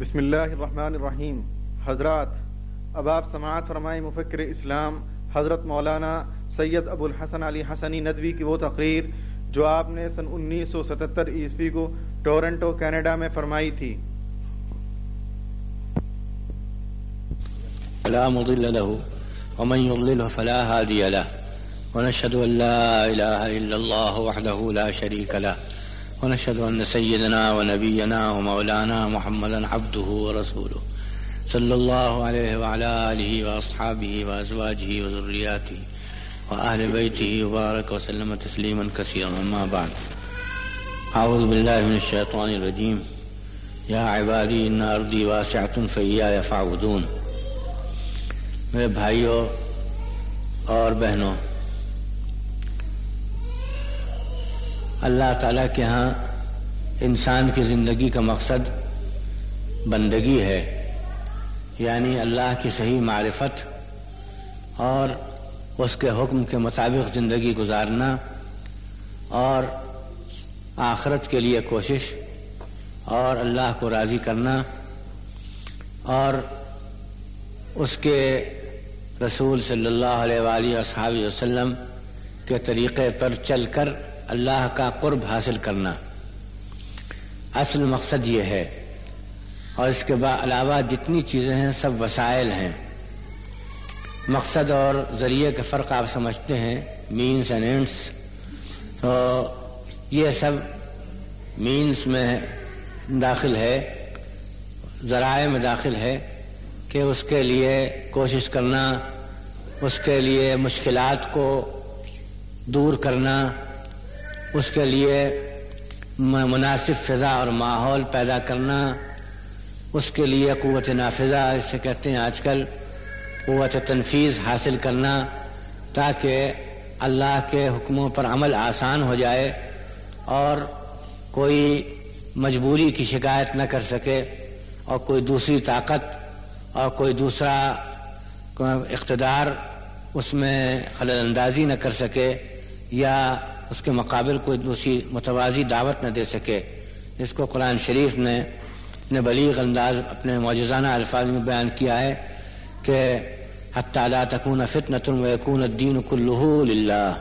بسم اللہ الرحمن الرحیم۔ حضرات، اب آپ سماعت فرمائیں مفکر اسلام، حضرت مولانا سید ابو الحسن علی حسنی ندوی کی وہ تقریر جو آپ نے سن انیس سو ستتر عیسوی کو ٹورنٹو، کینیڈا میں فرمائی تھی۔ فلا مضل له ومن يضلله فلا هادي له ونشهد أن لا إله إلا الله وحده لا شريك له ونشهد أن سيدنا ونبينا ومولانا محمدا عبده ورسوله. صلى الله عليه وعلى آله وأصحابه وأزواجه وذرياته وأهل بيته وبارك وسلم تسليما كثيرا. أما بعد، أعوذ بالله من الشيطان الرجيم. يا عبادي، إن أرضي واسعة فإياي فاعبدون. میرے بھائیوں اور بہنوں اللہ تعالیٰ کے ہاں انسان کی زندگی کا مقصد بندگی ہے۔ یعنی اللہ کی صحیح معرفت اور اس کے حکم کے مطابق زندگی گزارنا اور آخرت کے لیے کوشش اور اللہ کو راضی کرنا اور اس کے رسول صلی اللہ علیہ وآلہ وصحابہ وسلم کے طریقے پر چل کر اللہ کا قرب حاصل کرنا۔ اصل مقصد یہ ہے۔ اور اس کے علاوہ جتنی چیزیں ہیں سب وسائل ہیں۔ مقصد اور ذریعے کے فرق آپ سمجھتے ہیں۔ مینس اینڈ اینڈس تو یہ سب مینس میں داخل ہے۔ ذرائع میں داخل ہے کہ اس کے لیے کوشش کرنا، اس کے لیے مشکلات کو دور کرنا۔ اس کے لیے مناسب فضا اور ماحول پیدا کرنا، اس کے لیے قوت نافذہ، اسے کہتے ہیں آج کل قوت تنفیذ حاصل کرنا، تاکہ اللہ کے حکموں پر عمل آسان ہو جائے اور کوئی مجبوری کی شکایت نہ کر سکے اور کوئی دوسری طاقت اور کوئی دوسرا اقتدار اس میں خلل اندازی نہ کر سکے یا اس کے مقابل کوئی دوسری متوازی دعوت نہ دے سکے، جس کو قرآن شریف نے اپنے بلیغ انداز، اپنے معجزانہ الفاظ میں بیان کیا ہے کہ حتیٰ لا تکون فتنة ویکون الدین کلہ للہ۔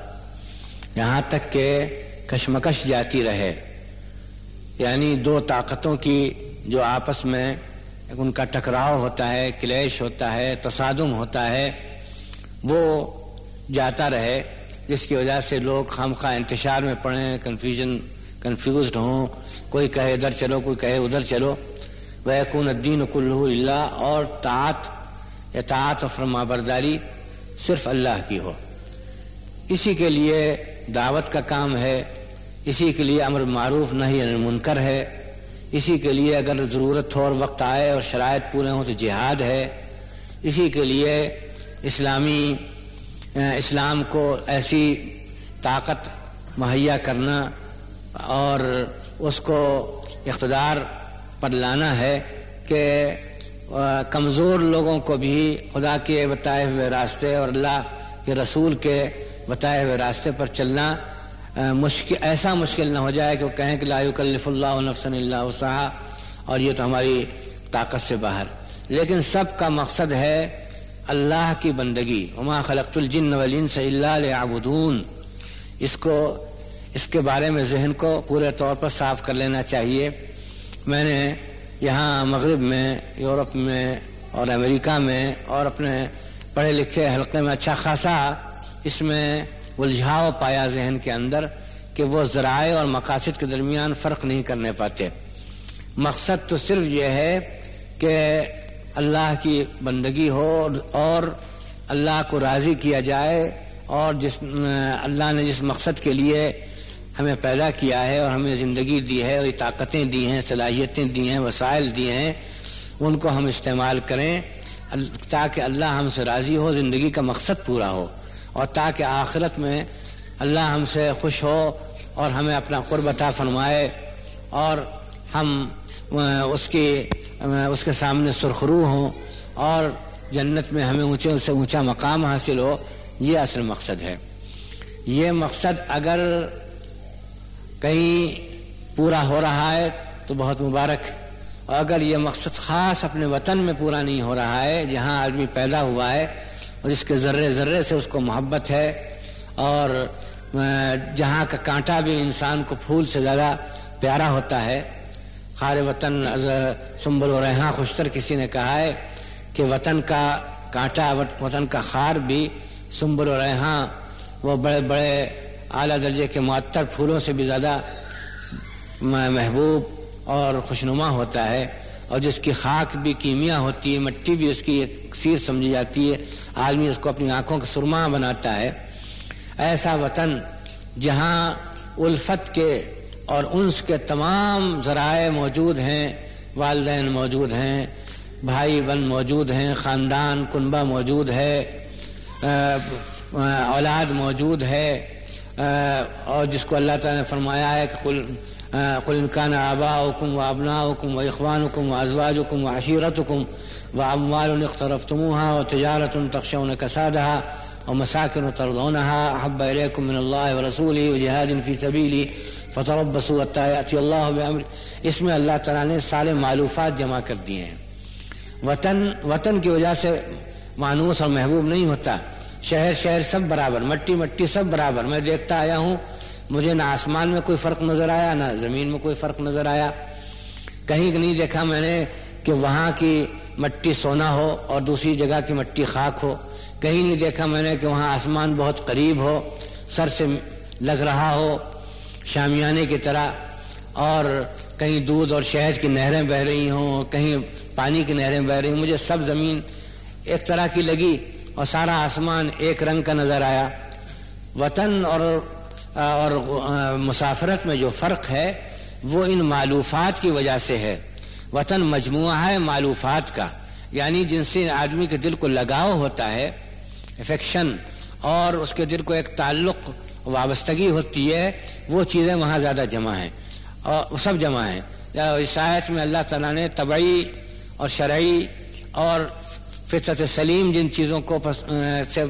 یہاں تک کہ کشمکش جاتی رہے۔ یعنی دو طاقتوں کی جو آپس میں ان کا ٹکراؤ ہوتا ہے، کلیش ہوتا ہے، تصادم ہوتا ہے، وہ جاتا رہے۔ جس کی وجہ سے لوگ خام خواہ انتشار میں پڑیں کنفیوژن کنفیوزڈ ہوں۔ کوئی کہے ادھر چلو، کوئی کہے ادھر چلو۔ وہ الدین کلّہ اللہ اور طاعت، اطاعت و فرما برداری صرف اللہ کی ہو۔ اسی کے لیے دعوت کا کام ہے، اسی کے لیے امر معروف نہیں منکر ہے۔ اسی کے لیے اگر ضرورت ہو اور وقت آئے اور شرائط پورے ہوں تو جہاد ہے۔ اسی کے لیے اسلامی اسلام کو ایسی طاقت مہیا کرنا اور اس کو اقتدار پر لانا ہے کہ کمزور لوگوں کو بھی خدا کے بتائے ہوئے راستے اور اللہ کے رسول کے بتائے ہوئے راستے پر چلنا مشکل، ایسا مشکل نہ ہو جائے کہ وہ کہیں کہ لا یکلف اللہ نفسن اللہ وسعہ اور یہ تو ہماری طاقت سے باہر۔ لیکن سب کا مقصد ہے اللہ کی بندگی، وما خلقت الجن والانس الا ليعبدون۔ اس کو، اس کے بارے میں ذہن کو پورے طور پر صاف کر لینا چاہیے۔ میں نے یہاں مغرب میں، یورپ میں اور امریکہ میں اور اپنے پڑھے لکھے حلقے میں اچھا خاصا اس میں الجھاؤ پایا ذہن کے اندر کہ وہ ذرائع اور مقاصد کے درمیان فرق نہیں کرنے پاتے۔ مقصد تو صرف یہ ہے کہ اللہ کی بندگی ہو اور اللہ کو راضی کیا جائے اور جس، اللہ نے جس مقصد کے لیے ہمیں پیدا کیا ہے اور ہمیں زندگی دی ہے اور طاقتیں دی ہیں، صلاحیتیں دی ہیں، وسائل دی ہیں، ان کو ہم استعمال کریں تاکہ اللہ ہم سے راضی ہو، زندگی کا مقصد پورا ہو اور تاکہ آخرت میں اللہ ہم سے خوش ہو اور ہمیں اپنا قرب عطا فرمائے اور ہم، اس کی اس کے سامنے سرخرو ہوں اور جنت میں ہمیں اونچے سے اونچا مقام حاصل ہو، یہ اصل مقصد ہے۔ یہ مقصد اگر کہیں پورا ہو رہا ہے تو بہت مبارک۔ اور اگر یہ مقصد خاص اپنے وطن میں پورا نہیں ہو رہا ہے، جہاں آدمی پیدا ہوا ہے اور اس کے ذرے ذرے سے اس کو محبت ہے اور جہاں کا کانٹا بھی انسان کو پھول سے زیادہ پیارا ہوتا ہے خار وطن سنبل و ریحاں خوشتر کسی نے کہا ہے کہ وطن کا کانٹا، وطن کا خار بھی سنبل و ریحاں وہ بڑے بڑے اعلیٰ درجے کے معطر پھولوں سے بھی زیادہ محبوب اور خوشنما ہوتا ہے۔ اور جس کی خاک بھی کیمیا ہوتی ہے مٹی بھی اس کی ایک سیر سمجھی جاتی ہے۔ آدمی اس کو اپنی آنکھوں کا سرما بناتا ہے۔ ایسا وطن جہاں الفت کے اور انس کے تمام ذرائع موجود ہیں، والدین موجود ہیں، بھائی بہن موجود ہیں، خاندان، کنبہ موجود ہے اولاد موجود ہے اور جس کو اللہ تعالیٰ نے فرمایا ہے کہ کل قل قل كان آباؤكم وأبناؤكم وإخوانكم وأزواجكم وعشيرتكم وأموال اقترفتموها وتجارة تخشون كسادها ومساكن ترضونها أحب إليكم من الله ورسوله وجهاد في سبيله فتربصوا حتى يأتي الله اس میں اللہ تعالیٰ نے سارے معلوفات جمع کر دیے ہیں۔ وطن وطن کی وجہ سے مانوس اور محبوب نہیں ہوتا۔ شہر شہر سب برابر، مٹی مٹی سب برابر۔ میں دیکھتا آیا ہوں، مجھے نہ آسمان میں کوئی فرق نظر آیا، نہ زمین میں کوئی فرق نظر آیا۔ کہیں نہیں دیکھا میں نے کہ وہاں کی مٹی سونا ہو اور دوسری جگہ کی مٹی خاک ہو۔ کہیں نہیں دیکھا میں نے کہ وہاں آسمان بہت قریب ہو، سر سے لگ رہا ہو۔ شامیانے کی طرح اور کہیں دودھ اور شہد کی نہریں بہ رہی ہوں، کہیں پانی کی نہریں بہ رہی ہوں، مجھے سب زمین ایک طرح کی لگی اور سارا آسمان ایک رنگ کا نظر آیا۔ وطن اور اور، مسافرت میں جو فرق ہے، وہ ان معلوفات کی وجہ سے ہے۔ وطن مجموعہ ہے معلوفات کا یعنی جن سے آدمی کے دل کو لگاؤ ہوتا ہے افیکشن اور اس کے دل کو ایک تعلق، وابستگی ہوتی ہے۔ وہ چیزیں وہاں زیادہ جمع ہیں اور سب جمع ہیں۔ عیسائیت میں اللہ تعالیٰ نے طبعی اور شرعی اور فطرت سلیم جن چیزوں کو سے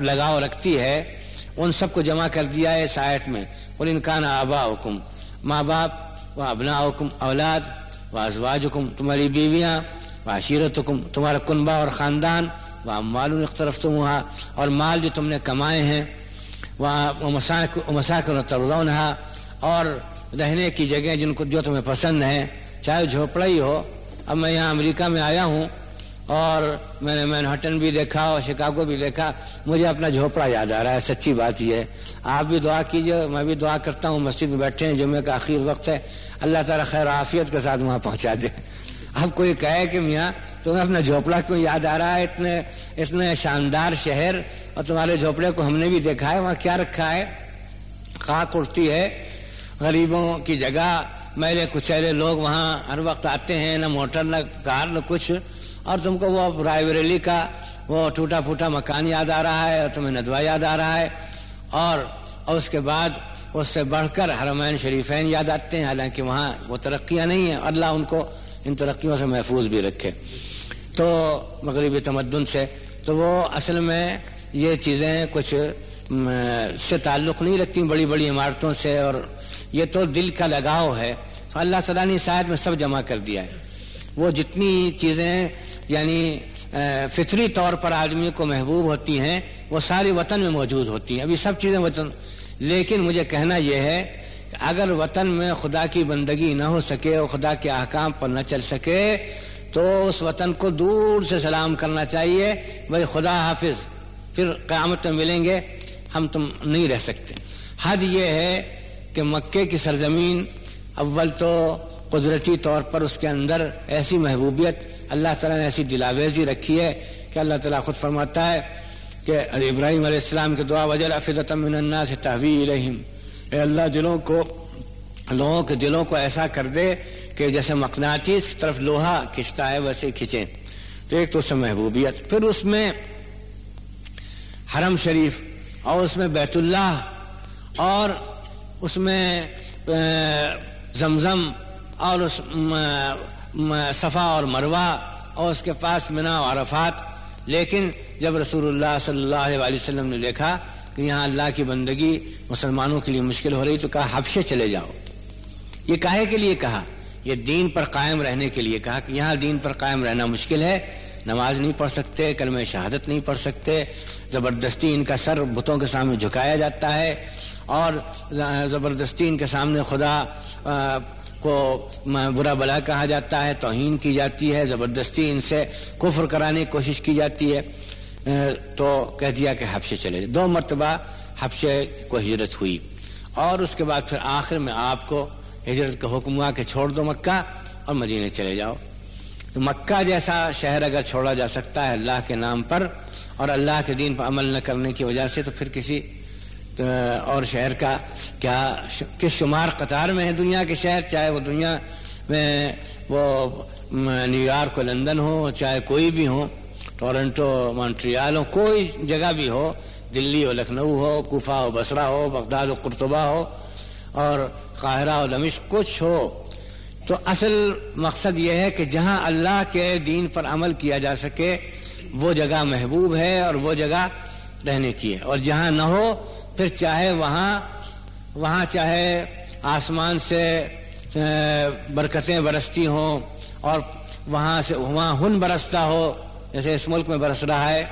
لگاؤ رکھتی ہے، ان سب کو جمع کر دیا ہے اس میں۔ اور انکان آبا حکم ماں باپ و ابنا حکم اولاد و ازواج حکم تمہاری بیویاں و عشیرت حکم تمہارا کنبہ اور خاندان، وہ مال اخترف تم وہاں اور مال جو تم نے کمائے ہیں۔ وہاں مساکر اور رہنے کی جگہ جن کو جو تمہیں پسند ہیں، چاہے جھوپڑا ہی ہو۔ اب میں یہاں امریکہ میں آیا ہوں اور میں نے مین ہٹن بھی دیکھا اور شکاگو بھی دیکھا۔ مجھے اپنا جھوپڑا یاد آ رہا ہے، سچی بات یہ ہے۔ آپ بھی دعا کیجیے، میں بھی دعا کرتا ہوں، مسجد میں بیٹھے ہیں جمعے کا آخر وقت ہے۔ اللہ تعالیٰ خیر عافیت کے ساتھ وہاں پہنچا دے۔ اب کوئی کہے کہ میاں، تمہیں اپنا جھوپڑا کیوں یاد آ رہا ہے؟ اتنے اتنے شاندار شہر اور تمہارے جھوپڑے کو ہم نے بھی دیکھا ہے، وہاں کیا رکھا ہے؟ خاک اڑتی ہے، غریبوں کی جگہ، میلے کچیلے لوگ وہاں ہر وقت آتے ہیں، نہ موٹر، نہ کار، نہ کچھ۔ اور تم کو وہ رائے بریلی کا وہ ٹوٹا پھوٹا مکان یاد آ رہا ہے، اور تمہیں ندوہ یاد آ رہا ہے۔ اور اس کے بعد اس سے بڑھ کر حرمین شریفین یاد آتے ہیں، حالانکہ وہاں وہ ترقیاں نہیں ہیں۔ اللہ ان کو ان ترقیوں سے محفوظ بھی رکھے۔ تو مغربی تمدن سے، تو وہ اصل میں یہ چیزیں کچھ سے تعلق نہیں رکھتی بڑی بڑی عمارتوں سے اور یہ تو دل کا لگاؤ ہے۔ اللہ صلاح نے شاید میں سب جمع کر دیا ہے۔ وہ جتنی چیزیں یعنی فطری طور پر آدمی کو محبوب ہوتی ہیں، وہ ساری وطن میں موجود ہوتی ہیں۔ ابھی سب چیزیں وطن، لیکن مجھے کہنا یہ ہے کہ اگر وطن میں خدا کی بندگی نہ ہو سکے اور خدا کے احکام پر نہ چل سکے، تو اس وطن کو دور سے سلام کرنا چاہیے۔ بھائی خدا حافظ۔ پھر قیامت میں ملیں گے، ہم تم نہیں رہ سکتے۔ حد یہ ہے کہ مکے کی سرزمین اول تو قدرتی طور پر اس کے اندر ایسی محبوبیت، اللہ تعالیٰ نے ایسی دلاویزی رکھی ہے کہ اللہ تعالیٰ خود فرماتا ہے کہ ابراہیم علیہ السلام کے دعا وجہ فضت من الناس تحویل اے اللہ دلوں کو، لوگوں کے دلوں کو ایسا کر دے کہ جیسے مقناطیس کی طرف لوہا کھنچتا ہے، ویسے کھینچیں۔ تو ایک تو اس میں محبوبیت، پھر اس میں حرم شریف اور اس میں بیت اللہ اور اس میں زمزم اور اس صفا اور مروا اور اس کے پاس منا و عرفات۔ لیکن جب رسول اللہ صلی اللہ علیہ وسلم نے دیکھا کہ یہاں اللہ کی بندگی مسلمانوں کے لیے مشکل ہو رہی تو کہا، حبشے چلے جاؤ۔ یہ کہے کے لیے کہا؟ یہ دین پر قائم رہنے کے لیے کہا کہ یہاں دین پر قائم رہنا مشکل ہے۔ نماز نہیں پڑھ سکتے، کلمہ شہادت نہیں پڑھ سکتے۔ زبردستی ان کا سر بتوں کے سامنے جھکایا جاتا ہے اور زبردستی ان کے سامنے خدا کو برا بلا کہا جاتا ہے، توہین کی جاتی ہے زبردستی ان سے کفر کرانے کی کوشش کی جاتی ہے۔ تو کہہ دیا کہ حفشے چلے۔ دو مرتبہ حفشے کو ہجرت ہوئی۔ اور اس کے بعد پھر آخر میں آپ کو ہجرت کا حکم ہوا کہ چھوڑ دو مکہ اور مدینے چلے جاؤ۔ تو مکہ جیسا شہر اگر چھوڑا جا سکتا ہے اللہ کے نام پر اور اللہ کے دین پر عمل نہ کرنے کی وجہ سے تو پھر کسی اور شہر کا کیا کس شمار قطار میں ہے دنیا کے شہر؟ چاہے وہ دنیا میں وہ نیو یارک و لندن ہو، چاہے کوئی بھی ہو، ٹورنٹو، مونٹریال ہو، کوئی جگہ بھی ہو، دلی ہو، لکھنؤ ہو، کوفہ ہو بسرا ہو، بغداد و قرطبہ ہو، اور قاہرہ و دمش کچھ ہو۔ تو اصل مقصد یہ ہے کہ جہاں اللہ کے دین پر عمل کیا جا سکے وہ جگہ محبوب ہے اور وہ جگہ رہنے کی ہے۔ اور جہاں نہ ہو، پھر چاہے وہاں وہاں چاہے آسمان سے برکتیں برستی ہوں اور وہاں سے، وہاں ہن برستا ہو، جیسے اس ملک میں برس رہا ہے،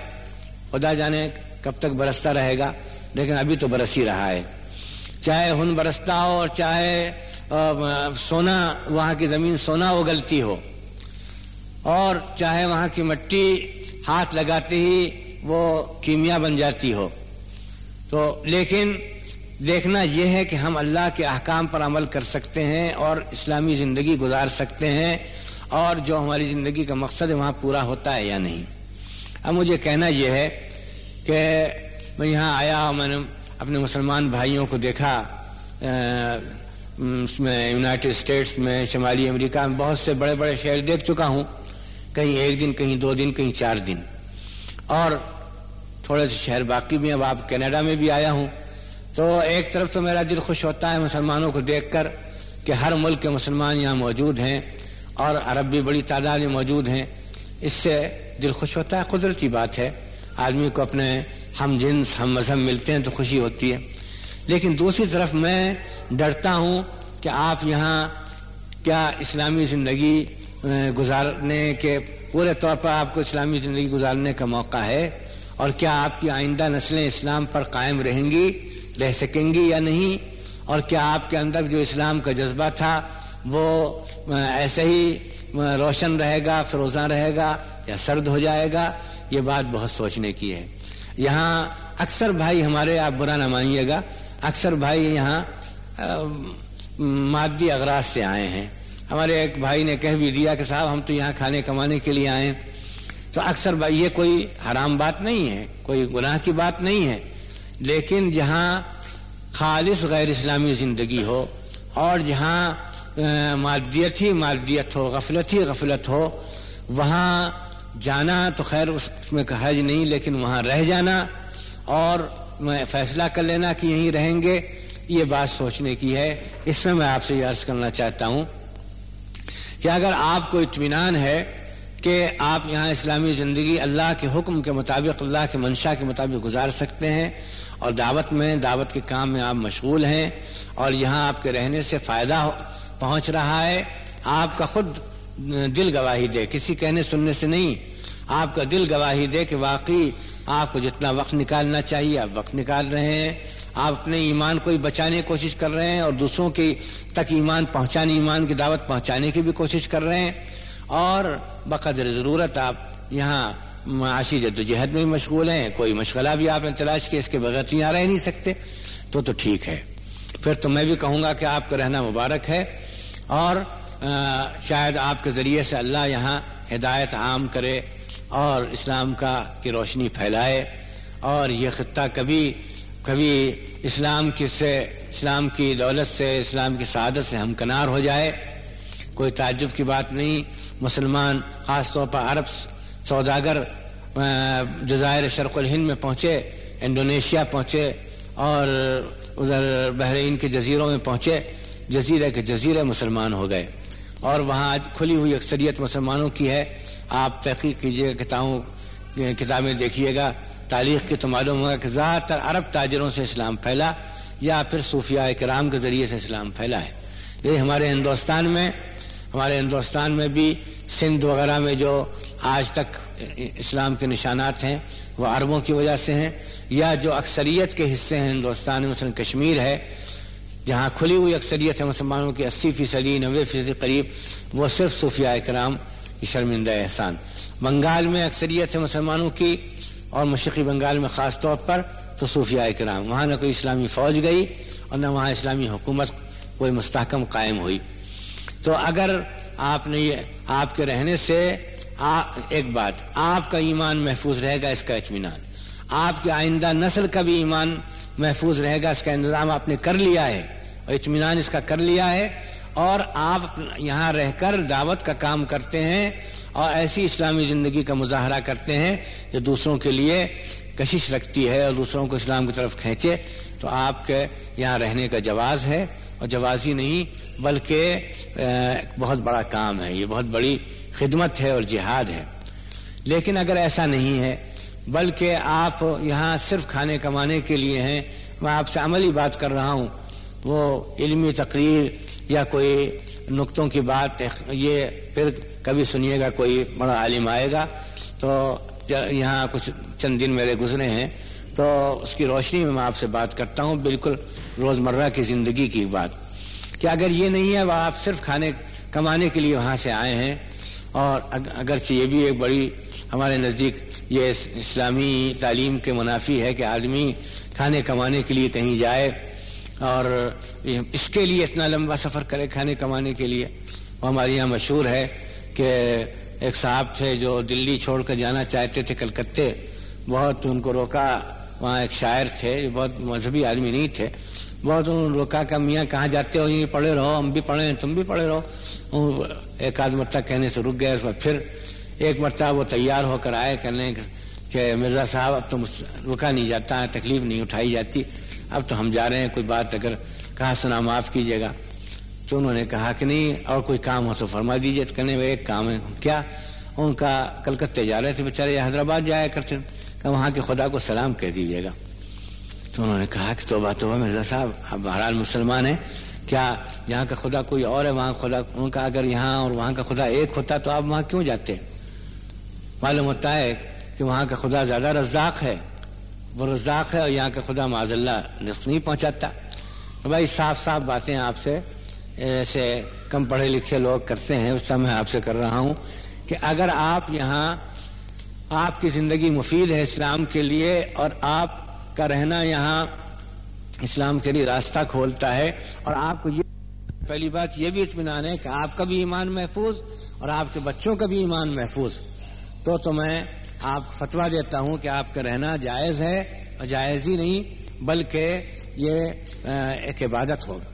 خدا جانے کب تک برستا رہے گا، لیکن ابھی تو برس ہی رہا ہے۔ چاہے ہن برستا ہو اور چاہے سونا، وہاں کی زمین سونا اگلتی ہو، اور چاہے وہاں کی مٹی ہاتھ لگاتے ہی وہ کیمیا بن جاتی ہو۔ تو لیکن دیکھنا یہ ہے کہ ہم اللہ کے احکام پر عمل کر سکتے ہیں اور اسلامی زندگی گزار سکتے ہیں اور جو ہماری زندگی کا مقصد ہے وہاں پورا ہوتا ہے یا نہیں۔ اب مجھے کہنا یہ ہے کہ میں یہاں آیا اور میں نے اپنے مسلمان بھائیوں کو دیکھا اس میں یونائٹڈ اسٹیٹس میں، شمالی امریکہ میں بہت سے بڑے بڑے شہر دیکھ چکا ہوں۔ کہیں ایک دن، کہیں دو دن، کہیں چار دن۔ اور تھوڑے سے شہر باقی بھی اب آپ کینیڈا میں بھی آیا ہوں۔ تو ایک طرف تو میرا دل خوش ہوتا ہے مسلمانوں کو دیکھ کر کہ ہر ملک کے مسلمان یہاں موجود ہیں اور عرب بھی بڑی تعداد میں موجود ہیں۔ اس سے دل خوش ہوتا ہے، قدرتی بات ہے۔ آدمی کو اپنے ہم جنس، ہم مذہب ملتے ہیں تو خوشی ہوتی ہے۔ لیکن دوسری طرف میں ڈرتا ہوں کہ آپ یہاں کیا اسلامی زندگی گزارنے کے پورے طور پر آپ کو اسلامی زندگی گزارنے کا موقع ہے اور کیا آپ کی آئندہ نسلیں اسلام پر قائم رہیں گی، رہ سکیں گی یا نہیں؟ اور کیا آپ کے اندر جو اسلام کا جذبہ تھا، وہ ایسے ہی روشن رہے گا، فروزاں رہے گا یا سرد ہو جائے گا؟ یہ بات بہت سوچنے کی ہے۔ یہاں اکثر بھائی ہمارے آپ برا نہ مانیے گا۔ اکثر بھائی یہاں مادی اغراض سے آئے ہیں۔ ہمارے ایک بھائی نے کہہ بھی دیا کہ صاحب، ہم تو یہاں کھانے کمانے کے لیے آئے تو اکثر بھائی، یہ کوئی حرام بات نہیں ہے، کوئی گناہ کی بات نہیں ہے۔ لیکن جہاں خالص غیر اسلامی زندگی ہو اور جہاں مادیت ہی مادیت ہو، غفلت ہی غفلت ہو، وہاں جانا تو خیر اس میں حج جی نہیں، لیکن وہاں رہ جانا اور میں فیصلہ کر لینا کہ یہیں رہیں گے، یہ بات سوچنے کی ہے۔ اس میں میں آپ سے یہ عرض کرنا چاہتا ہوں کہ اگر آپ کو اطمینان ہے کہ آپ یہاں اسلامی زندگی اللہ کے حکم کے مطابق، اللہ کے منشا کے مطابق گزار سکتے ہیں اور دعوت میں، دعوت کے کام میں آپ مشغول ہیں اور یہاں آپ کے رہنے سے فائدہ پہنچ رہا ہے، آپ کا خود دل گواہی دے، کسی کہنے سننے سے نہیں، آپ کا دل گواہی دے کہ واقعی آپ کو جتنا وقت نکالنا چاہیے، آپ وقت نکال رہے ہیں۔ آپ اپنے ایمان کو بچانے کی کوشش کر رہے ہیں اور دوسروں کی تک ایمان پہنچانے، ایمان کی دعوت پہنچانے کی بھی کوشش کر رہے ہیں۔ اور بقدر ضرورت آپ یہاں معاشی جدوجہد میں بھی مشغول ہیں، کوئی مشغلہ بھی آپ نے تلاش کیا، اس کے بغیر تو یہاں رہ نہیں سکتے۔ تو تو ٹھیک ہے۔ پھر تو میں بھی کہوں گا کہ آپ کا رہنا مبارک ہے۔ اور شاید آپ کے ذریعے سے اللہ یہاں ہدایت عام کرے اور اسلام کا کی روشنی پھیلائے۔ اور یہ خطہ کبھی کبھی اسلام کی سے، اسلام کی دولت سے، اسلام کی سعادت سے ہمکنار ہو جائے، کوئی تعجب کی بات نہیں۔ مسلمان، خاص طور پر عرب، سوداگر جزائر شرق الہند میں پہنچے، انڈونیشیا پہنچے اور ادھر بحرین کے جزیروں میں پہنچے جزیرے کے جزیرے مسلمان ہو گئے۔ اور وہاں کھلی ہوئی اکثریت مسلمانوں کی ہے۔ آپ تحقیق کیجیے کتابوں، کتابیں دیکھیے گا۔ تاریخ کی تو معلوم ہوگا کہ زیادہ تر عرب تاجروں سے اسلام پھیلا یا پھر صوفیاء کرام کے ذریعے سے اسلام پھیلا ہے۔ یہ ہمارے ہندوستان میں، ہمارے ہندوستان میں بھی سندھ وغیرہ میں جو آج تک اسلام کے نشانات ہیں، وہ عربوں کی وجہ سے ہیں یا جو اکثریت کے حصے ہیں ہندوستان میں، مثلاً کشمیر ہے، جہاں کھلی ہوئی اکثریت ہے مسلمانوں کی اسی فیصدی، نوے فیصدی قریب، وہ صرف صوفیہ کرام شرمندہ احسان۔ بنگال میں اکثریت ہے مسلمانوں کی اور مشرقی بنگال میں خاص طور پر تو صوفیہ کرام۔ وہاں نہ کوئی اسلامی فوج گئی اور نہ وہاں اسلامی حکومت کوئی مستحکم قائم ہوئی۔ تو اگر آپ نے یہ آپ کے رہنے سے ایک بات، آپ کا ایمان محفوظ رہے گا اس کا اطمینان۔ آپ کے آئندہ نسل کا بھی ایمان محفوظ رہے گا، اس کا انتظام آپ نے کر لیا ہے اور اطمینان اس کا کر لیا ہے۔ اور آپ یہاں رہ کر دعوت کا کام کرتے ہیں۔ اور ایسی اسلامی زندگی کا مظاہرہ کرتے ہیں جو دوسروں کے لیے کشش رکھتی ہے اور دوسروں کو اسلام کی طرف کھینچے، تو آپ کے یہاں رہنے کا جواز ہے اور جوازی نہیں، بلکہ بہت بڑا کام ہے۔ یہ بہت بڑی خدمت ہے اور جہاد ہے۔ لیکن اگر ایسا نہیں ہے، بلکہ آپ یہاں صرف کھانے کمانے کے لیے ہیں، میں آپ سے عملی بات کر رہا ہوں، وہ علمی تقریر یا کوئی نقطوں کی بات یہ پھر کبھی سنیے گا، کوئی بڑا عالم آئے گا۔ تو یہاں کچھ چند دن میرے گزرے ہیں۔ تو اس کی روشنی میں میں آپ سے بات کرتا ہوں، بالکل روزمرہ کی زندگی کی بات۔ کہ اگر یہ نہیں ہے، وہ آپ صرف کھانے کمانے کے لیے وہاں سے آئے ہیں۔ اور اگرچہ یہ بھی ایک بڑی، ہمارے نزدیک یہ اسلامی تعلیم کے منافی ہے کہ آدمی کھانے کمانے کے لیے کہیں جائے۔ اور اس کے لیے اتنا لمبا سفر کرے کھانے کمانے کے لیے۔ وہ ہمارے یہاں مشہور ہے کہ ایک صاحب تھے جو دلی چھوڑ کر جانا چاہتے تھے کلکتے بہت ان کو روکا۔ وہاں ایک شاعر تھے جو بہت مذہبی آدمی نہیں تھے۔ بہت انہوں نے روکا کہ میاں کہاں جاتے ہو؟ یہ پڑھے رہو، ہم بھی پڑھے ہیں تم بھی پڑھے رہو۔ ایک آدھ مرتبہ کہنے سے رک گئے۔ اس بعد پھر ایک مرتبہ وہ تیار ہو کر آئے کہنے کہ مرزا صاحب، اب تو رکا نہیں جاتا ہے تکلیف نہیں اٹھائی جاتی۔ اب تو ہم جا رہے ہیں، کوئی بات اگر کہا سنا، معاف کیجیے گا۔ تو انہوں نے کہا کہ نہیں، اور کوئی کام ہو تو فرما دیجیے کہنے میں ایک کام ہے۔ کیا؟ ان کا کلکتے جا رہے تھے بیچارے حیدرآباد جایا کرتے کہ وہاں کے خدا کو سلام کہہ دیجیے گا۔ تو انہوں نے کہا کہ توبہ توبہ مرزا صاحب اب بہرحال مسلمان ہیں۔ کیا یہاں کا خدا کوئی اور ہے؟ وہاں خدا، ان کا اگر یہاں اور وہاں کا خدا ایک ہوتا تو آپ وہاں کیوں جاتے؟ معلوم ہوتا ہے کہ وہاں کا خدا زیادہ رزاق ہے۔ وہ رزاق ہے اور یہاں کا خدا معذ اللہ نفس نہیں پہنچاتا۔ بھائی صاف صاف باتیں آپ سے، ایسے کم پڑھے لکھے لوگ کرتے ہیں، اس میں آپ سے کر رہا ہوں کہ اگر آپ یہاں، آپ کی زندگی مفید ہے اسلام کے لیے اور آپ کا رہنا یہاں اسلام کے لیے راستہ کھولتا ہے اور آپ کو یہ پہلی بات یہ بھی اطمینان ہے کہ آپ کا بھی ایمان محفوظ اور آپ کے بچوں کا بھی ایمان محفوظ۔ تو تو میں آپ فتوا دیتا ہوں کہ آپ کا رہنا جائز ہے اور جائز ہی نہیں، بلکہ یہ ایک عبادت ہوگا۔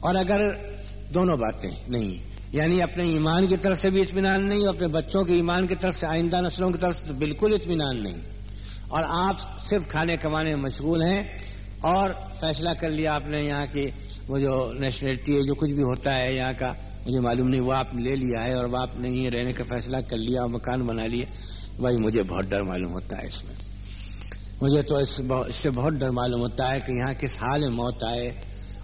اور اگر دونوں باتیں نہیں یعنی اپنے ایمان کی طرف سے بھی اطمینان نہیں اور اپنے بچوں کے ایمان کی طرف سے، آئندہ نسلوں کی طرف سے بالکل اطمینان نہیں۔ اور آپ صرف کھانے کمانے میں مشغول ہیں، اور فیصلہ کر لیا آپ نے یہاں کی وہ جو نیشنلٹی ہے، جو کچھ بھی ہوتا ہے یہاں کا، مجھے معلوم نہیں، وہ آپ نے لے لیا ہے اور وہ آپ نے یہ رہنے کا فیصلہ کر لیا اور مکان بنا لیا۔ بھائی مجھے بہت ڈر معلوم ہوتا ہے اس میں۔ مجھے تو اس سے بہت ڈر معلوم ہوتا ہے کہ یہاں کس حال میں موت آئے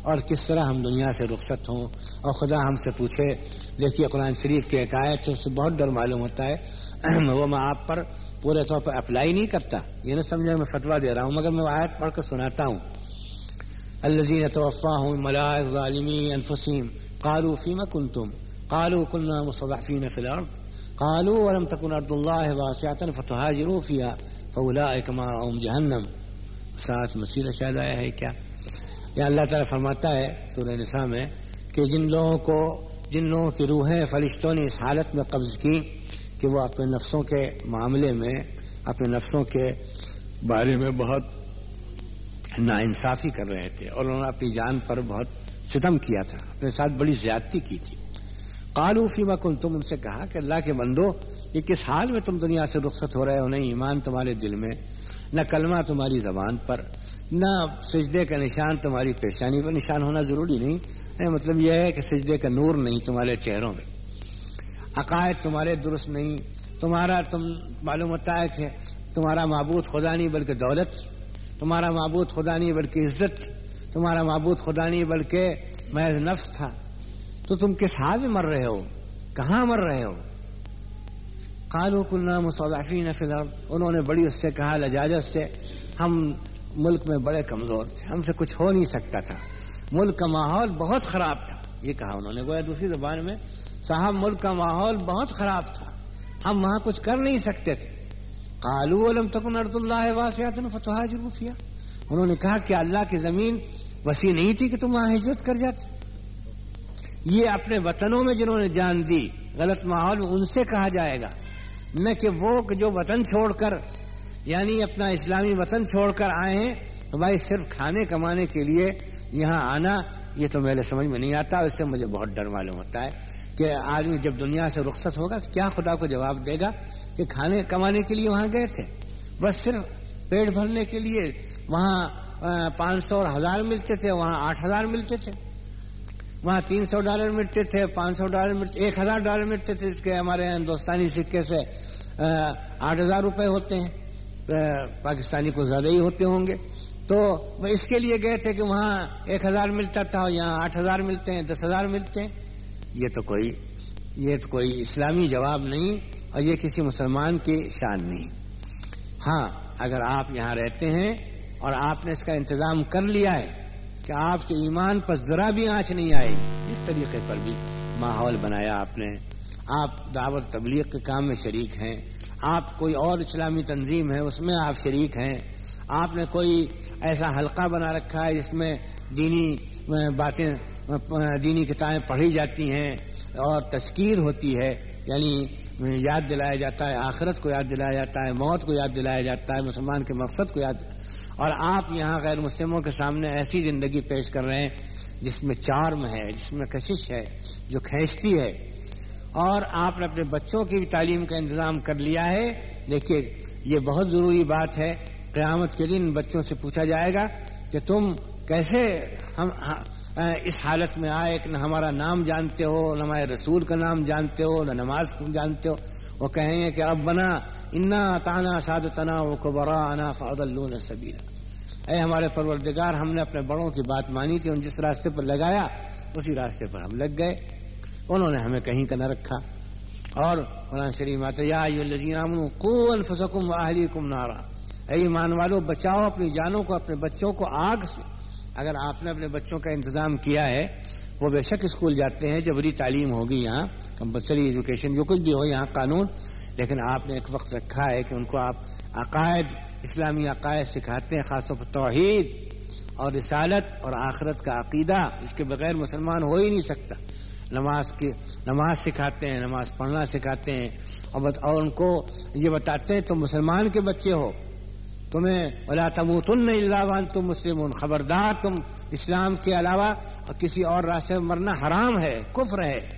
اور کس طرح ہم دنیا سے رخصت ہوں۔ اور خدا ہم سے پوچھے۔ دیکھیے قرآن شریف کی ایک آیت اس سے بہت ڈر معلوم ہوتا ہے۔ وہ میں آپ پر پورے طور پر اپلائی نہیں کرتا۔ یہ نہ سمجھا میں فتوا دے رہا ہوں، مگر میں آیت پڑھ کر سناتا ہوں۔ الزین توفا ہوں ملائک ظالمی انفسیم قالوا فيما كنتم قالوا كنا مستضعفين في الأرض قالوا ولم تكن أرض الله واسعة فتهاجروا فيها فأولئك ماءهم جهنم۔ ساتھ مسیح شاید آیا ہے کیا؟ یا اللہ تعالیٰ فرماتا ہے سورہ نساء میں کہ جن لوگوں کو، جن لوگوں کی روحیں فرشتوں نے اس حالت میں قبض کی کہ وہ اپنے نفسوں کے معاملے میں، اپنے نفسوں کے بارے میں بہت ناانصافی کر رہے تھے اور انہوں نے اپنی جان پر بہت ستم کیا تھا، اپنے ساتھ بڑی زیادتی کی تھی۔ قالو فیما کن تم ان سے کہا کہ اللہ کے بندو یہ کس حال میں تم دنیا سے رخصت ہو رہے ہو؟ نہیں ایمان تمہارے دل میں، نہ کلمہ تمہاری زبان پر، نہ سجدے کا نشان تمہاری پیشانی پر۔ نشان ہونا ضروری نہیں۔ مطلب یہ ہے کہ سجدے کا نور نہیں تمہارے چہروں میں۔ عقائد تمہارے درست نہیں۔ تمہارا تم معلوم ہوتا ہے کہ تمہارا معبود خدا نہیں بلکہ دولت۔ تمہارا معبود خدا نہیں بلکہ عزت۔ تمہارا معبود خدا نہیں بلکہ محض نفس تھا۔ تو تم کس حال میں مر رہے ہو؟ کہاں مر رہے ہو؟ کالو کلنا مصوافین فی الارض انہوں نے بڑی اس سے کہا، لجاجت سے، ہم ملک میں بڑے کمزور تھے، ہم سے کچھ ہو نہیں سکتا تھا۔ ملک کا ماحول بہت خراب تھا۔ یہ کہا انہوں نے۔ گویا دوسری زبان میں، صاحب، ملک کا ماحول بہت خراب تھا۔ ہم وہاں کچھ کر نہیں سکتے تھے۔ کالو علم تکن ارد اللہ واسعت فتح جروفیہ انہوں نے کہا کہ اللہ کی زمین وسیع نہیں تھی کہ تم وہاں ہجرت کر جاتے۔ یہ اپنے وطنوں میں جنہوں نے جان دی، غلط ماحول ان سے کہا جائے گا۔ نہ کہ وہ جو وطن چھوڑ کر یعنی اپنا اسلامی وطن چھوڑ کر آئے ہیں تو بھائی صرف کھانے کمانے کے لیے یہاں آنا، یہ تو میرے سمجھ میں نہیں آتا، اس سے مجھے بہت ڈر معلوم ہوتا ہے کہ آدمی جب دنیا سے رخصت ہوگا تو کیا خدا کو جواب دے گا کہ کھانے کمانے کے لیے وہاں گئے تھے؟ بس صرف پیٹ بھرنے کے لیے وہاں پانچ سو اور ہزار ملتے تھے، وہاں آٹھ ہزار ملتے تھے۔ وہاں تین سو ڈالر ملتے تھے، پانچ سو ڈالر ملتے، ایک ہزار ڈالر ملتے تھے، اس کے ہمارے ہندوستانی سکے سے آٹھ ہزار روپے ہوتے ہیں۔ پاکستانی کو زیادہ ہی ہوتے ہوں گے۔ تو وہ اس کے لیے گئے تھے کہ وہاں ایک ہزار ملتا تھا یہاں آٹھ ہزار ملتے ہیں، دس ہزار ملتے ہیں۔ یہ تو کوئی، یہ تو کوئی اسلامی جواب نہیں اور یہ کسی مسلمان کی شان نہیں۔ ہاں اگر آپ یہاں رہتے ہیں اور آپ نے اس کا انتظام کر لیا ہے کہ آپ کے ایمان پر ذرا بھی آنچ نہیں آئے گی۔ اس طریقے پر بھی ماحول بنایا آپ نے۔ آپ دعوت تبلیغ کے کام میں شریک ہیں۔ آپ کوئی اور اسلامی تنظیم ہے، اس میں آپ شریک ہیں۔ آپ نے کوئی ایسا حلقہ بنا رکھا ہے جس میں دینی باتیں، دینی کتابیں پڑھی جاتی ہیں اور تشکیر ہوتی ہے۔ یعنی یاد دلایا جاتا ہے، آخرت کو یاد دلایا جاتا ہے، موت کو یاد دلایا جاتا ہے، مسلمان کے مقصد کو یاد اور آپ یہاں غیر مسلموں کے سامنے ایسی زندگی پیش کر رہے ہیں جس میں چارم ہے، جس میں کشش ہے، جو کھینچتی ہے۔ اور آپ نے اپنے بچوں کی بھی تعلیم کا انتظام کر لیا ہے۔ دیکھیے، یہ بہت ضروری بات ہے۔ قیامت کے دن بچوں سے پوچھا جائے گا کہ تم کیسے ہم اس حالت میں آئے کہ نہ ہمارا نام جانتے ہو، نہ ہمارے رسول کا نام جانتے ہو، نہ نماز جانتے ہو۔ وہ کہیں گے کہ اب بنا انا تانا ساد تنا وہ قبرا انا فاد اللہ سبیرا اے ہمارے پروردگار، ہم نے اپنے بڑوں کی بات مانی تھی، ان جس راستے پر لگایا، اسی راستے پر ہم لگ گئے۔ انہوں نے ہمیں کہیں کا نہ رکھا۔ اور قرآن شریف آتا یا انفسکم و اہلیکم نارا۔ اے ایمان والو، بچاؤ اپنی جانوں کو، اپنے بچوں کو آگ سے۔ اگر آپ نے اپنے بچوں کا انتظام کیا ہے، وہ بے شک اسکول جاتے ہیں جبری تعلیم ہوگی یہاں، کمپلسری ایجوکیشن، جو کچھ بھی ہو یہاں قانون، لیکن آپ نے ایک وقت رکھا ہے کہ ان کو آپ عقائد اسلامی عقائد سکھاتے ہیں، خاص طور پر توحید اور رسالت اور آخرت کا عقیدہ، اس کے بغیر مسلمان ہو ہی نہیں سکتا۔ نماز کی نماز سکھاتے ہیں، نماز پڑھنا سکھاتے ہیں۔ اور اور ان کو یہ بتاتے ہیں، تم مسلمان کے بچے ہو۔ تمہیں ولا تموتن الا وانتم مسلمون۔ خبردار، تم اسلام کے علاوہ اور کسی اور راستے میں مرنا حرام ہے، کفر ہے۔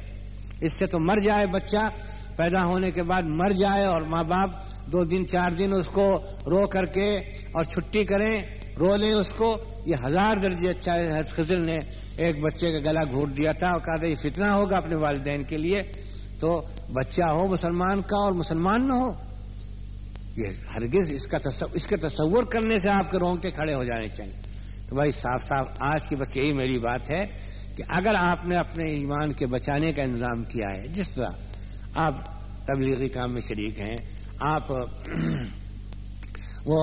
اس سے تو مر جائے بچہ، پیدا ہونے کے بعد مر جائے اور ماں باپ دو دن چار دن اس کو رو کر کے اور چھٹی کریں، رو لیں اس کو۔ یہ ہزار درجے اچھا ہے خزر نے ایک بچے کا گلا گھوٹ دیا تھا۔ اور کہا تھا یہ فتنا ہوگا اپنے والدین کے لیے۔ تو بچہ ہو، مسلمان کا اور مسلمان نہ ہو۔ یہ ہرگز اس کا تصور اس کے تصور کرنے سے آپ کے رونگٹے کھڑے ہو جانے چاہیے۔ تو بھائی، صاف صاف، آج کی بس یہی میری بات ہے کہ اگر آپ نے اپنے ایمان کے بچانے کا انتظام کیا ہے، جس طرح آپ تبلیغی کام میں شریک ہیں آپ، وہ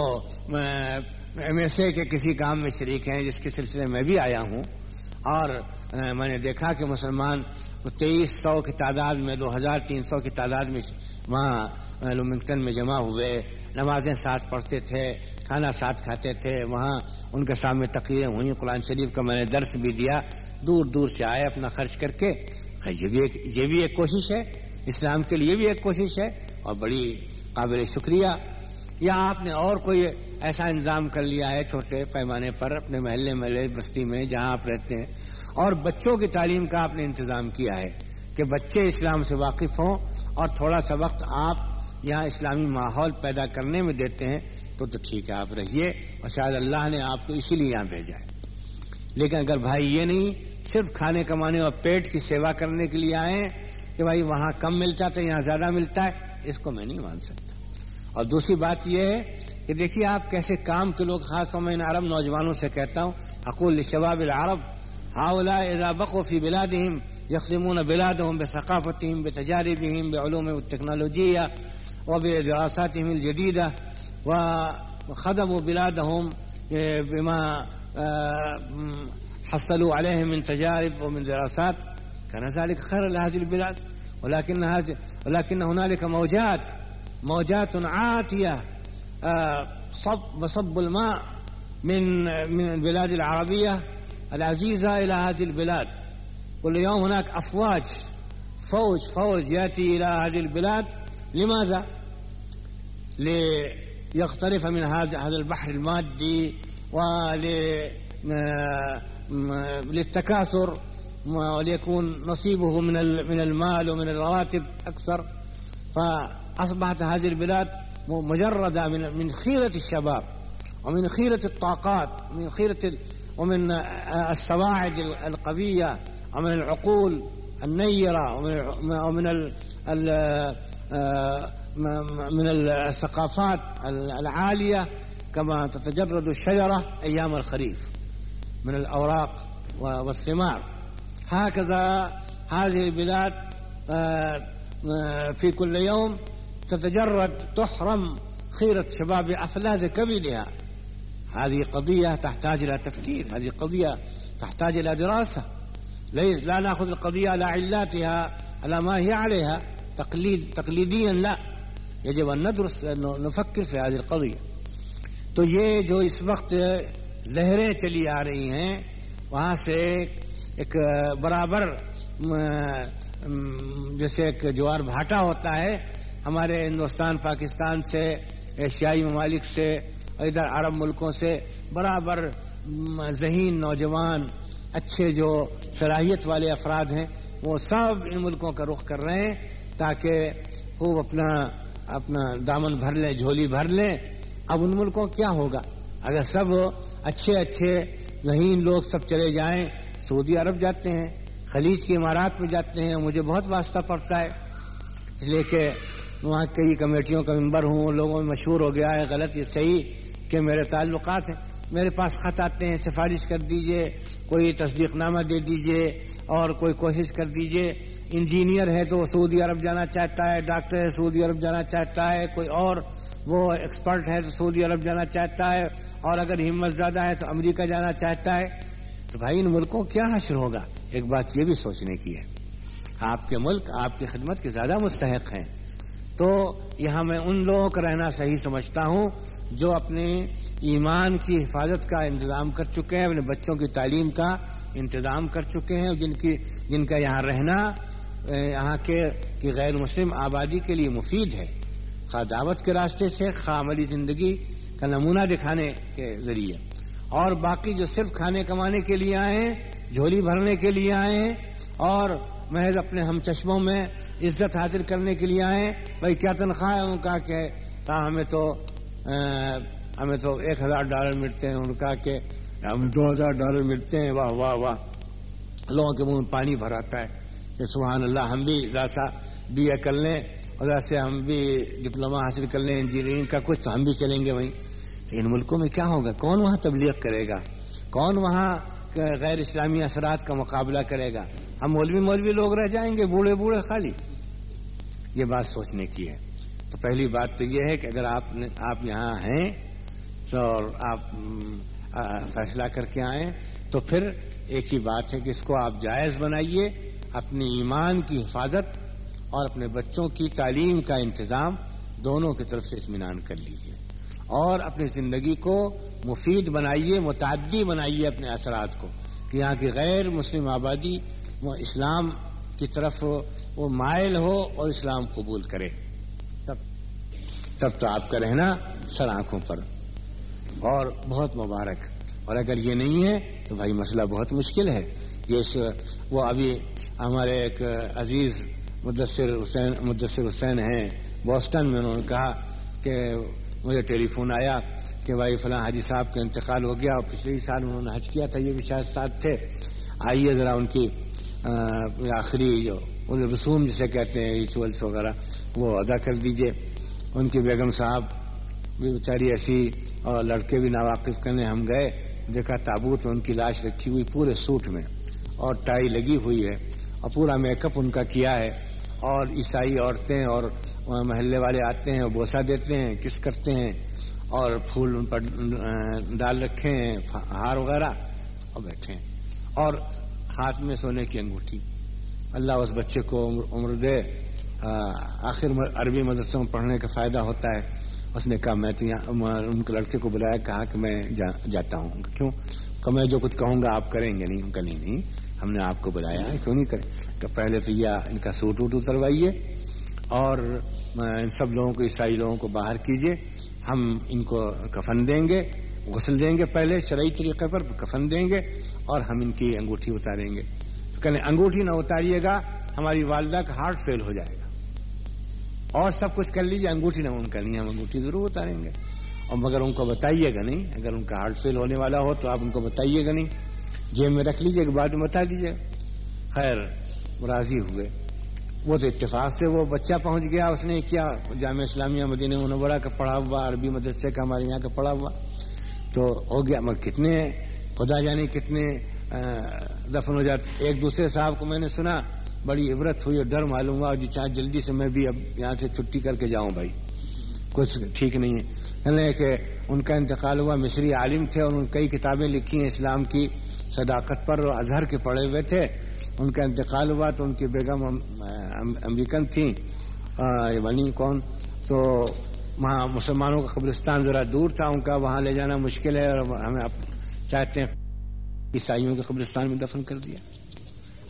ایم ایس اے کے کسی کام میں شریک ہیں، جس کے سلسلے میں بھی آیا ہوں، اور، میں نے دیکھا کہ مسلمان تیئیس سو کی تعداد میں، دو ہزار تین سو کی تعداد میں وہاں لومنگٹن میں جمع ہوئے، نمازیں ساتھ پڑھتے تھے، کھانا ساتھ کھاتے تھے، وہاں ان کے سامنے تقریریں ہوئیں، قرآن شریف کا میں نے درس بھی دیا، دور دور سے آئے اپنا خرچ کر کے۔ یہ بھی ایک، یہ بھی ایک کوشش ہے، اسلام کے لیے بھی ایک کوشش ہے، اور بڑی قابل شکریہ یا آپ نے اور کوئی ایسا انتظام کر لیا ہے چھوٹے پیمانے پر اپنے محلے محلے بستی میں جہاں آپ رہتے ہیں؟ اور بچوں کی تعلیم کا آپ نے انتظام کیا ہے کہ بچے اسلام سے واقف ہوں اور تھوڑا سا وقت آپ یہاں اسلامی ماحول پیدا کرنے میں دیتے ہیں تو تو ٹھیک ہے، آپ رہیے اور شاید اللہ نے آپ کو اسی لیے یہاں بھیجا ہے۔ لیکن اگر بھائی یہ نہیں، صرف کھانے کمانے اور پیٹ کی سیوا کرنے کے لیے آئے کہ بھائی وہاں کم ملتا تو یہاں زیادہ ملتا ہے، اس کو میں نہیں مان سکتا۔ اور دوسری بات یہ ہے کہ دیکھیے آپ کیسے کام کے لوگ، خاص طور میں ان عرب نوجوانوں سے کہتا ہوں حقول شباب العرب ہاؤلا اذا بقوا فی بلادہم يخدمون بلادهم بثقافتهم، بتجاربهم بعلومهم التكنولوجية وبدراساتهم الجديدة وخدموا بلادهم بما حصلوا عليه من تجارب ومن دراسات. كان ذلك خير لهذه البلاد، ولكن هذه، ولكن هنالك موجات موجات عاتية صب مصب الماء من من البلاد العربية العزيزة إلى هذه البلاد. كل يوم هناك أفواج، فوج فوج يأتي إلى هذه البلاد. لماذا؟ ليقترف من هذا هذا البحر المادي وللتكاثر وليكون نصيبه من من المال ومن الرواتب أكثر. فأصبحت هذه البلاد مجردة من من خيرة الشباب، ومن خيرة الطاقات، ومن خيرة ومن السواعد القوية، ومن العقول النيرة، ومن ومن ال من الثقافات العالية، كما تتجرد الشجرة أيام الخريف من الأوراق والثمار. هكذا هذه البلاد في كل يوم تتجرد تحرم خيرة شباب أفلاز كبدها هذه قضية تحتاج إلى تفكير، هذه قضية تحتاج إلى دراسة. ليس لا ناخذ القضية على علاتها، على ما هي عليها. تقليد تقليديا لا. يجب أن ندرس أنه نفكر في هذه القضية. تو یہ جو اس وقت لہریں چلی آ رہی ہیں، وہاں سے ایک برابر جیسے ایک جوار بھاٹا ہوتا ہے ہمارے ہندوستان، پاکستان سے، ایشیائی ممالک سے، ادھر عرب ملکوں سے برابر ذہین نوجوان، اچھے جو صلاحیت والے افراد ہیں، وہ سب ان ملکوں کا رخ کر رہے ہیں تاکہ خوب اپنا اپنا دامن بھر لیں، جھولی بھر لیں۔ اب ان ملکوں کیا ہوگا؟ اگر سب اچھے اچھے ذہین لوگ سب چلے جائیں، سعودی عرب جاتے ہیں، خلیج کے امارات میں جاتے ہیں، مجھے بہت واسطہ پڑتا ہے، اس لیے کہ وہاں کئی کمیٹیوں کا ممبر ہوں لوگوں میں مشہور ہو گیا ہے، غلط یہ صحیح کہ میرے تعلقات ہیں۔ میرے پاس خط آتے ہیں، سفارش کر دیجیے، کوئی تصدیق نامہ دے دیجیے اور کوئی کوشش کر دیجیے۔ انجینئر ہے تو سعودی عرب جانا چاہتا ہے، ڈاکٹر ہے سعودی عرب جانا چاہتا ہے، کوئی اور وہ ایکسپرٹ ہے تو سعودی عرب جانا چاہتا ہے۔ اور اگر ہمت زیادہ ہے تو امریکہ جانا چاہتا ہے۔ تو بھائی، ان ملکوں کیا حشر ہوگا؟ ایک بات یہ بھی سوچنے کی ہے، آپ کے ملک، آپ کی خدمت کے زیادہ مستحق ہیں۔ تو یہاں میں ان لوگوں کا رہنا صحیح سمجھتا ہوں جو اپنے ایمان کی حفاظت کا انتظام کر چکے ہیں، اپنے بچوں کی تعلیم کا انتظام کر چکے ہیں، جن کی، جن کا یہاں رہنا یہاں کے، کی غیر مسلم آبادی کے لیے مفید ہے۔ خواہ دعوت کے راستے سے، خواہ عملی زندگی کا نمونہ دکھانے کے ذریعے۔ اور باقی جو صرف کھانے کمانے کے لیے آئے ہیں، جھولی بھرنے کے لیے آئے ہیں، اور محض اپنے ہم چشموں میں عزت حاصل کرنے کے لیے آئے بھائی کیا تنخواہ ہے ان کا کہ ہمیں تو ہمیں تو ایک ہزار ڈالر ملتے ہیں ان کا کہ ہمیں دو ہزار ڈالر ملتے ہیں۔ واہ واہ واہ۔ لوگوں کے منہ میں پانی بھر آتا ہے کہ سبحان اللہ، ہم بھی ذرا بی اے کر لیں اور ایسے ہم بھی ڈپلوما حاصل کر لیں، انجینئرنگ کا کچھ تو ہم بھی چلیں گے وہیں۔ ان ملکوں میں کیا ہوگا؟ کون وہاں تبلیغ کرے گا؟ کون وہاں غیر اسلامی اثرات کا مقابلہ کرے گا؟ ہم مولوی مولوی لوگ رہ جائیں گے، بوڑھے بوڑھے خالی۔ یہ بات سوچنے کی ہے۔ تو پہلی بات تو یہ ہے کہ اگر آپ آپ یہاں ہیں تو آپ فیصلہ کر کے آئیں تو پھر ایک ہی بات ہے کہ اس کو آپ جائز بنائیے، اپنی ایمان کی حفاظت اور اپنے بچوں کی تعلیم کا انتظام دونوں کی طرف سے اطمینان کر لیجیے اور اپنی زندگی کو مفید بنائیے، متعدی بنائیے اپنے اثرات کو۔ کہ یہاں کی غیر مسلم آبادی، وہ اسلام کی طرف وہ مائل ہو اور اسلام قبول کرے۔ تب تب تو آپ کا رہنا سر آنکھوں پر۔ اور بہت مبارک۔ اور اگر یہ نہیں ہے تو بھائی مسئلہ بہت مشکل ہے۔ یہ وہ ابھی ہمارے ایک عزیز مدثر حسین مدثر حسین ہیں۔ بوسٹن میں انہوں نے کہا کہ مجھے ٹیلی فون آیا کہ بھائی فلاں حاجی صاحب کا انتقال ہو گیا اور پچھلے سال انہوں نے حج کیا تھا، یہ بھی شاید ساتھ تھے۔ آئیے ذرا ان کی آخری جو ان رسوم جسے کہتے ہیں ریچولس وغیرہ، وہ ادا کر دیجیے۔ ان کی بیگم صاحب بھی بیچاری ایسی اور لڑکے بھی ناواقف کرنے ہم گئے۔ دیکھا، تابوت میں ان کی لاش رکھی ہوئی پورے سوٹ میں، اور ٹائی لگی ہوئی ہے، اور پورا میک اپ ان کا کیا ہے۔ اور عیسائی عورتیں اور محلے والے آتے ہیں بوسا دیتے ہیں، کس کرتے ہیں۔ اور پھول ان پر ڈال رکھے ہیں ہاں، ہار وغیرہ، اور بیٹھے ہیں۔ اور ہاتھ میں سونے کی انگوٹھی۔ اللہ اس بچے کو عمر دے۔ آخر عربی مدرسوں میں پڑھنے کا فائدہ ہوتا ہے۔ اس نے کہا، میں تو ان کے لڑکے کو بلایا، کہا کہ میں جاتا ہوں۔ کیوں؟ کہ میں جو کچھ کہوں گا آپ کریں گے نہیں۔ کہ نہیں نہیں، ہم نے آپ کو بلایا ہے، کیوں نہیں کریں؟ کہ پہلے تو یہ ان کا سوٹ ووٹ اتروائیے اور ان سب لوگوں کو عیسائی لوگوں کو باہر کیجیے۔ ہم ان کو کفن دیں گے، غسل دیں گے پہلے، شرعی طریقے پر کفن دیں گے اور ہم ان کی انگوٹھی اتاریں گے۔ تو کہنے انگوٹھی نہ اتاریے گا، ہماری والدہ کا ہارٹ فیل ہو جائے گا۔ اور سب کچھ کر لیجیے انگوٹھی نہ ان کرنی ہم انگوٹھی ضرور اتاریں گے۔ اور مگر ان کو بتائیے گا نہیں، اگر ان کا ہارٹ فیل ہونے والا ہو تو آپ ان کو بتائیے گا نہیں۔ جیب میں رکھ لیجیے بعد میں بتا دیجیے خیر، راضی ہوئے۔ وہ تو اتفاق سے وہ بچہ پہنچ گیا، اس نے کیا؟ جامعہ اسلامیہ مدینہ منورہ کا پڑھا ہوا، عربی مدرسے کا ہمارے یہاں کا پڑھا ہوا۔ تو ہو گیا، مگر کتنے، خدا جانے کتنے دفن ہو جاتے۔ ایک دوسرے صاحب کو میں نے سنا، بڑی عبرت ہوئی اور ڈر معلوم ہوا جی چاہے جلدی سے میں بھی اب یہاں سے چھٹی کر کے جاؤں بھائی۔ کچھ ٹھیک نہیں ہے۔ کہ ان کا انتقال ہوا، مصری عالم تھے اور ان کئی کتابیں لکھی ہیں اسلام کی صداقت پر اور اظہر کے پڑھے ہوئے تھے۔ ان کا انتقال ہوا تو ان کی بیگم امریکن تھیں۔ بنی کون؟ تو وہاں مسلمانوں کا قبرستان ذرا دور تھا، ان کا وہاں لے جانا مشکل ہے اور ہمیں چاہتے ہیں عیسائیوں کے قبرستان میں دفن کر دیا۔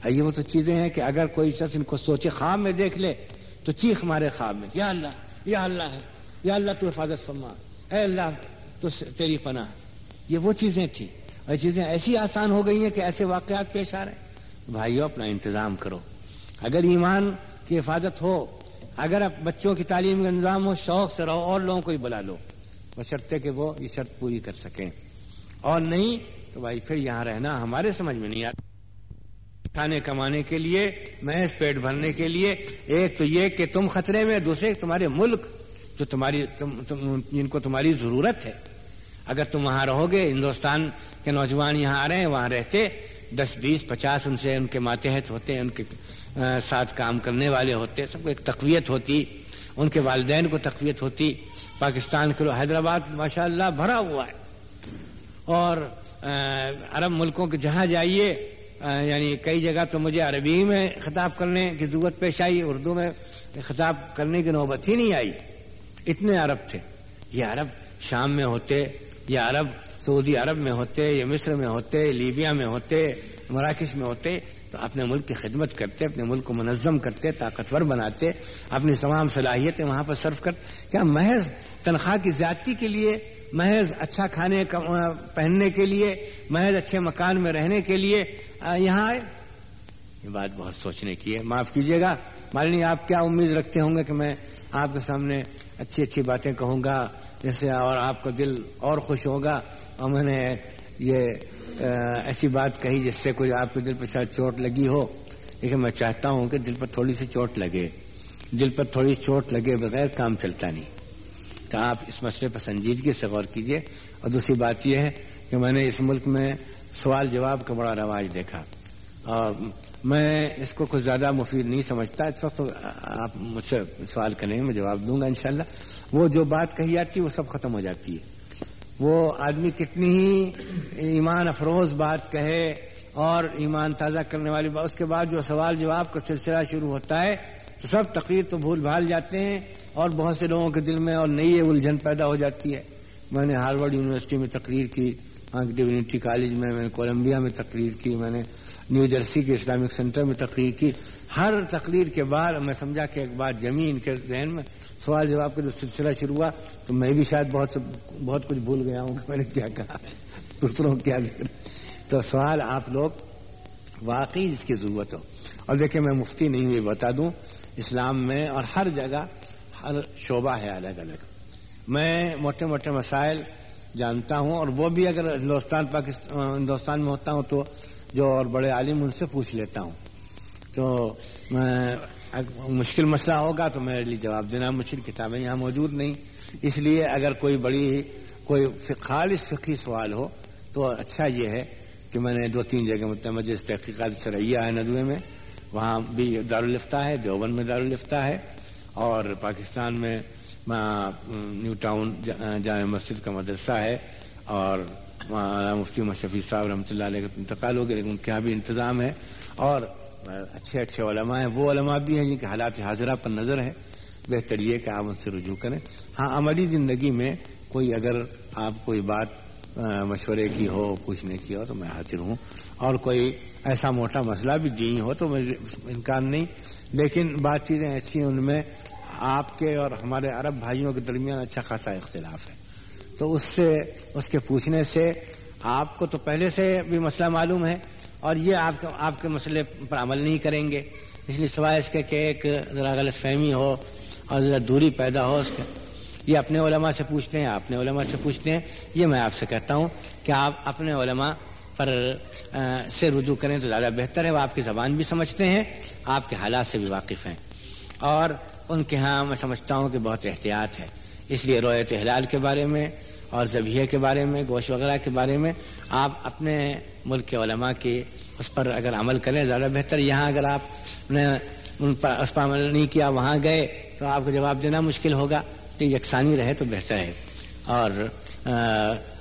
یہ وہ تو چیزیں ہیں کہ اگر کوئی شخص ان کو سوچے خواب میں دیکھ لے، تو چیخ مارے خواب میں، یا اللہ یا اللہ ہے، یا اللہ تو حفاظت فرما۔ اے اللہ، تو تیری پناہ۔ یہ وہ چیزیں تھیں۔ اور چیزیں ایسی آسان ہو گئی ہیں کہ ایسے واقعات پیش آ رہے ہیں۔ بھائیو، اپنا انتظام کرو۔ اگر ایمان کی حفاظت ہو، اگر آپ بچوں کی تعلیم کا نظام ہو، شوق سے رہو، اور لوگوں کو ہی بلا لو۔ بشرطے کہ وہ یہ شرط پوری کر سکیں۔ اور نہیں تو بھائی پھر یہاں رہنا ہمارے سمجھ میں نہیں آتا۔ کھانے کمانے کے لیے محض پیٹ بھرنے کے لیے ایک تو یہ کہ تم خطرے میں دوسرے تمہارے ملک جو تمہاری تم, تم, جن کو تمہاری ضرورت ہے۔ اگر تم وہاں رہو گے ہندوستان کے نوجوان یہاں آ رہے ہیں وہاں رہتے دس بیس پچاس ان سے ان کے ماتحت ہوتے ان کے ساتھ کام کرنے والے ہوتے سب کو ایک تقویت ہوتی ان کے والدین کو تقویت ہوتی۔ پاکستان کے لوگ حیدرآباد ماشاء اللہ بھرا ہوا ہے۔ اور عرب ملکوں کے جہاں جائیے یعنی کئی جگہ تو مجھے عربی میں خطاب کرنے کی ضرورت پیش آئی، اردو میں خطاب کرنے کی نوبت ہی نہیں آئی۔ اتنے عرب تھے۔ یہ عرب شام میں ہوتے، یہ عرب سعودی عرب میں ہوتے یا مصر میں ہوتے، لیبیا میں ہوتے، مراکش میں ہوتے، تو اپنے ملک کی خدمت کرتے، اپنے ملک کو منظم کرتے، طاقتور بناتے، اپنی تمام صلاحیتیں وہاں پر صرف کرتے۔ کیا محض تنخواہ کی زیادتی کے لیے محض اچھا کھانے پہننے کے لیے، محض اچھے مکان میں رہنے کے لیے یہاں آئے۔ یہ بات بہت سوچنے کی ہے۔ معاف کیجیے گا۔ مالنی، آپ کیا امید رکھتے ہوں گے کہ میں آپ کے سامنے اچھی اچھی باتیں کہوں گا؟ جیسے اور آپ کا دل اور خوش ہوگا۔ اور میں نے یہ ایسی بات کہی جس سے کوئی آپ کے دل پہ شاید چوٹ لگی ہو۔ لیکن میں چاہتا ہوں کہ دل پر تھوڑی سی چوٹ لگے۔ دل پر تھوڑی چوٹ لگے بغیر کام چلتا نہیں۔ تو آپ اس مسئلے پر سنجیدگی سے غور کیجیے اور دوسری بات یہ ہے کہ میں نے اس ملک میں سوال جواب کا بڑا رواج دیکھا۔ اور میں اس کو کچھ زیادہ مفید نہیں سمجھتا۔ اس وقت آپ مجھ سے سوال کریں میں جواب دوں گا انشاءاللہ۔ وہ جو بات کہی جاتی ہے وہ سب ختم ہو جاتی ہے۔ وہ آدمی کتنی ہی ایمان افروز بات کہے اور ایمان تازہ کرنے والی بات۔ اس کے بعد جو سوال جواب کا سلسلہ شروع ہوتا ہے تو سب تقریر تو بھول بھال جاتے ہیں۔ اور بہت سے لوگوں کے دل میں اور نئی الجھن پیدا ہو جاتی ہے۔ میں نے ہارورڈ یونیورسٹی میں تقریر کی ڈیونٹی کالج میں میں نے کولمبیا میں تقریر کی، میں نے نیو جرسی کے اسلامک سینٹر میں تقریر کی۔ ہر تقریر کے بعد میں سمجھا کہ ایک بات جمین کے ذہن میں، سوال جواب کا جو سلسلہ شروع ہوا تو میں بھی شاید بہت بہت کچھ بھول گیا ہوں کہ میں نے کیا کہا۔ دوسروں کیا ذکر۔ تو سوال آپ لوگ، واقعی جس کی ضرورت ہو۔ اور دیکھیں، میں مفتی نہیں ہوئی بتا دوں۔ اسلام میں اور ہر جگہ ہر شعبہ ہے الگ الگ۔ میں موٹے موٹے مسائل جانتا ہوں اور وہ بھی اگر ہندوستان، پاکستان، ہندوستان میں ہوتا ہوں تو جو اور بڑے عالم ان سے پوچھ لیتا ہوں۔ تو میں مشکل مسئلہ ہوگا تو میرے لیے جواب دینا، مشکل کتابیں یہاں موجود نہیں۔ اس لیے اگر کوئی بڑی، کوئی خالص فقی سوال ہو تو اچھا یہ ہے کہ میں نے دو تین جگہ مجلس تحقیقات سریا ہے ندوے میں، وہاں بھی دارالفتہ ہے، دیوبند میں دارالفتہ ہے۔ اور پاکستان میں نیو ٹاؤن جامع مسجد کا مدرسہ ہے اور مفتی مشفی صاحب رحمۃ اللہ علیہ کا انتقال ہو گیا، لیکن ان کے یہاں بھی انتظام ہے اور اچھے اچھے علماء ہیں۔ وہ علماء بھی ہیں جن کے حالات حاضرہ پر نظر ہے بہتر یہ کہ آپ ان سے رجوع کریں۔ ہاں عملی زندگی میں کوئی اگر آپ کوئی بات مشورے کی ہو، پوچھنے کی ہو تو میں حاضر ہوں۔ اور کوئی ایسا موٹا مسئلہ بھی دی ہو تو انکار نہیں۔ لیکن بات چیزیں ایسی ہیں، ان میں آپ کے اور ہمارے عرب بھائیوں کے درمیان اچھا خاصا اختلاف ہے۔ تو اس سے، اس کے پوچھنے سے آپ کو تو پہلے سے بھی مسئلہ معلوم ہے اور یہ آپ آپ کے مسئلے پر عمل نہیں کریں گے۔ اس لیے سوائے اس کے کہ ایک ذرا غلط فہمی ہو اور ذرا دوری پیدا ہو اس کے۔ یہ اپنے علماء سے پوچھتے ہیں، اپنے علماء سے پوچھتے ہیں۔ یہ میں آپ سے کہتا ہوں کہ آپ اپنے علماء پر سے رجوع کریں تو زیادہ بہتر ہے۔ وہ آپ کی زبان بھی سمجھتے ہیں، آپ کے حالات سے بھی واقف ہیں۔ اور ان کے ہاں میں سمجھتا ہوں کہ بہت احتیاط ہے۔ اس لیے رویت ہلال کے بارے میں اور ذبیحے کے بارے میں، گوشت وغیرہ کے بارے میں آپ اپنے ملک کے علماء کی اس پر اگر عمل کریں زیادہ بہتر۔ یہاں اگر آپ نے ان پر اس پر عمل نہیں کیا، وہاں گئے تو آپ کو جواب دینا مشکل ہوگا۔ تو یکسانی رہے تو بہتر ہے۔ اور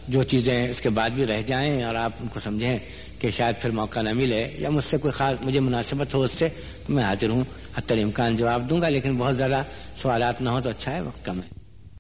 جو چیزیں اس کے بعد بھی رہ جائیں اور آپ ان کو سمجھیں کہ شاید پھر موقع نہ ملے یا مجھ سے کوئی خاص، مجھے مناسبت ہو اس سے، تو میں حاضر ہوں۔ حتی امکان جواب دوں گا، لیکن بہت زیادہ سوالات نہ ہو تو اچھا ہے، وقت کم ہے۔